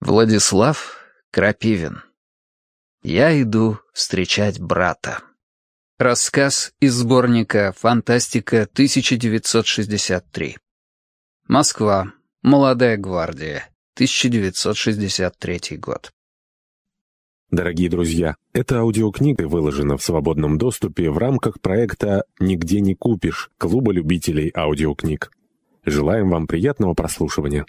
Владислав Крапивин. Я иду встречать брата. Рассказ из сборника «Фантастика 1963». Москва. Молодая гвардия. 1963 год. Дорогие друзья, эта аудиокнига выложена в свободном доступе в рамках проекта «Нигде не купишь» Клуба любителей аудиокниг. Желаем вам приятного прослушивания.